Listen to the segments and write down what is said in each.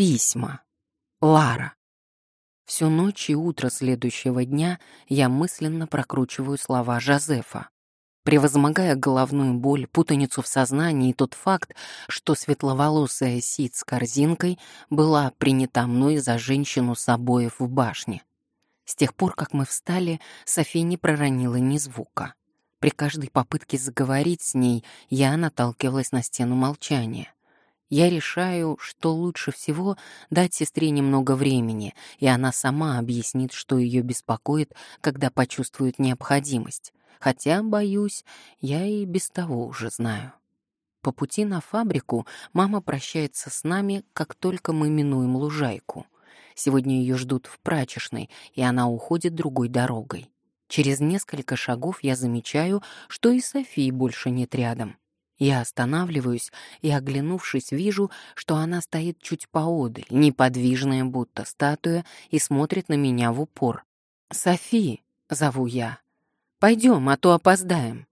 Письма. Лара. Всю ночь и утро следующего дня я мысленно прокручиваю слова Жозефа, превозмогая головную боль, путаницу в сознании и тот факт, что светловолосая Сид с корзинкой была принята мной за женщину с обоев в башне. С тех пор, как мы встали, София не проронила ни звука. При каждой попытке заговорить с ней я наталкивалась на стену молчания. Я решаю, что лучше всего дать сестре немного времени, и она сама объяснит, что ее беспокоит, когда почувствует необходимость. Хотя, боюсь, я и без того уже знаю. По пути на фабрику мама прощается с нами, как только мы минуем лужайку. Сегодня ее ждут в прачечной, и она уходит другой дорогой. Через несколько шагов я замечаю, что и Софии больше нет рядом. Я останавливаюсь и, оглянувшись, вижу, что она стоит чуть поодаль, неподвижная, будто статуя, и смотрит на меня в упор. «Софи!» — зову я. «Пойдем, а то опоздаем».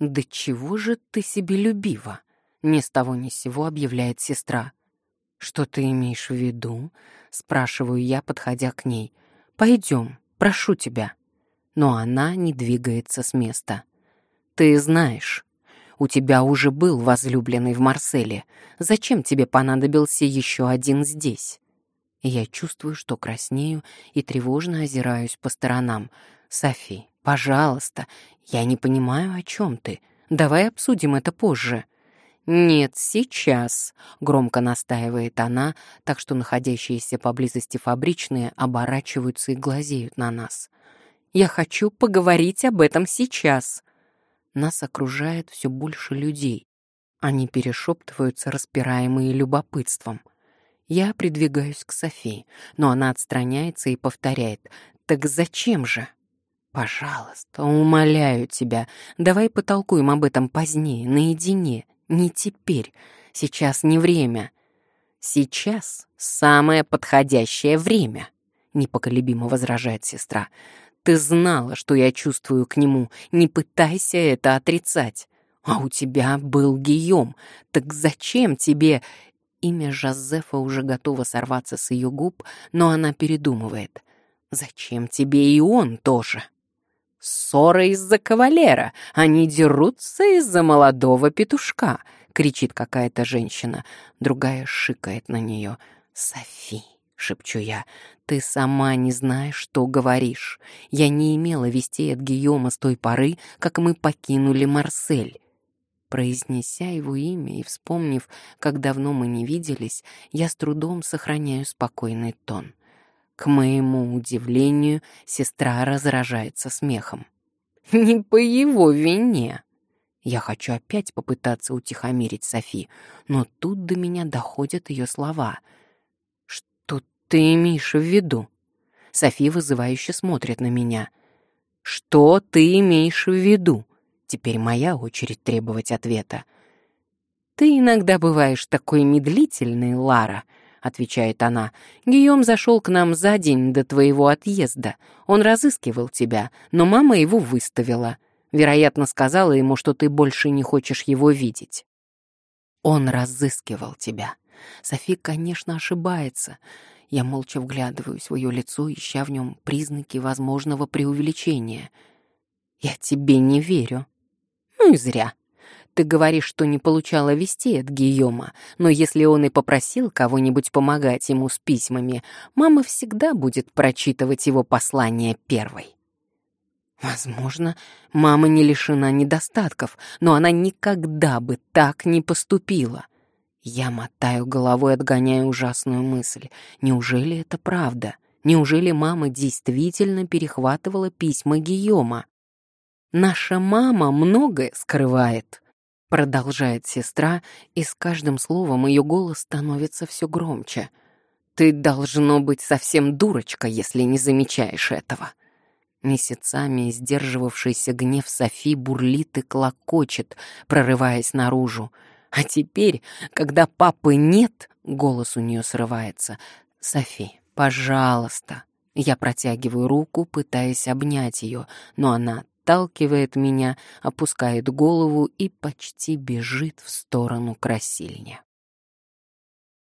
«Да чего же ты себе любива?» — ни с того ни с сего объявляет сестра. «Что ты имеешь в виду?» — спрашиваю я, подходя к ней. «Пойдем, прошу тебя». Но она не двигается с места. «Ты знаешь, у тебя уже был возлюбленный в Марселе. Зачем тебе понадобился еще один здесь?» Я чувствую, что краснею и тревожно озираюсь по сторонам. «Софи, пожалуйста, я не понимаю, о чем ты. Давай обсудим это позже». «Нет, сейчас», — громко настаивает она, так что находящиеся поблизости фабричные оборачиваются и глазеют на нас. «Я хочу поговорить об этом сейчас». Нас окружает все больше людей. Они перешептываются, распираемые любопытством. Я придвигаюсь к Софии, но она отстраняется и повторяет. «Так зачем же?» «Пожалуйста, умоляю тебя, давай потолкуем об этом позднее, наедине, не теперь. Сейчас не время». «Сейчас самое подходящее время», — непоколебимо возражает сестра. Ты знала, что я чувствую к нему. Не пытайся это отрицать. А у тебя был Гийом. Так зачем тебе...» Имя Жозефа уже готово сорваться с ее губ, но она передумывает. «Зачем тебе и он тоже?» «Ссора из-за кавалера. Они дерутся из-за молодого петушка», — кричит какая-то женщина. Другая шикает на нее. «Софи» шепчу я. «Ты сама не знаешь, что говоришь. Я не имела вестей от Гийома с той поры, как мы покинули Марсель». Произнеся его имя и вспомнив, как давно мы не виделись, я с трудом сохраняю спокойный тон. К моему удивлению, сестра разражается смехом. «Не по его вине!» Я хочу опять попытаться утихомирить Софи, но тут до меня доходят ее слова — ты имеешь в виду?» Софи вызывающе смотрит на меня. «Что ты имеешь в виду?» Теперь моя очередь требовать ответа. «Ты иногда бываешь такой медлительный, Лара», — отвечает она. «Гийом зашел к нам за день до твоего отъезда. Он разыскивал тебя, но мама его выставила. Вероятно, сказала ему, что ты больше не хочешь его видеть». «Он разыскивал тебя». Софи, конечно, ошибается. Я молча вглядываюсь в ее лицо, ища в нем признаки возможного преувеличения. «Я тебе не верю». «Ну и зря. Ты говоришь, что не получала вести от Гийома, но если он и попросил кого-нибудь помогать ему с письмами, мама всегда будет прочитывать его послание первой». Возможно, мама не лишена недостатков, но она никогда бы так не поступила — я мотаю головой, отгоняя ужасную мысль. Неужели это правда? Неужели мама действительно перехватывала письма Гийома? «Наша мама многое скрывает», — продолжает сестра, и с каждым словом ее голос становится все громче. «Ты должно быть совсем дурочка, если не замечаешь этого». Месяцами сдерживавшийся гнев Софи бурлит и клокочет, прорываясь наружу. А теперь, когда папы нет, голос у нее срывается. «Софи, пожалуйста». Я протягиваю руку, пытаясь обнять ее, но она отталкивает меня, опускает голову и почти бежит в сторону красильня.